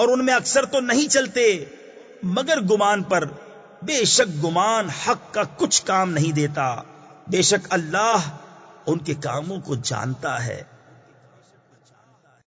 اور ان میں اکثر تو نہیں چلتے، مگر گمان پر بے شک گمان حق کا کچھ کام نہیں دیتا۔ بے شک اللہ ان کے کاموں کو جانتا ہے۔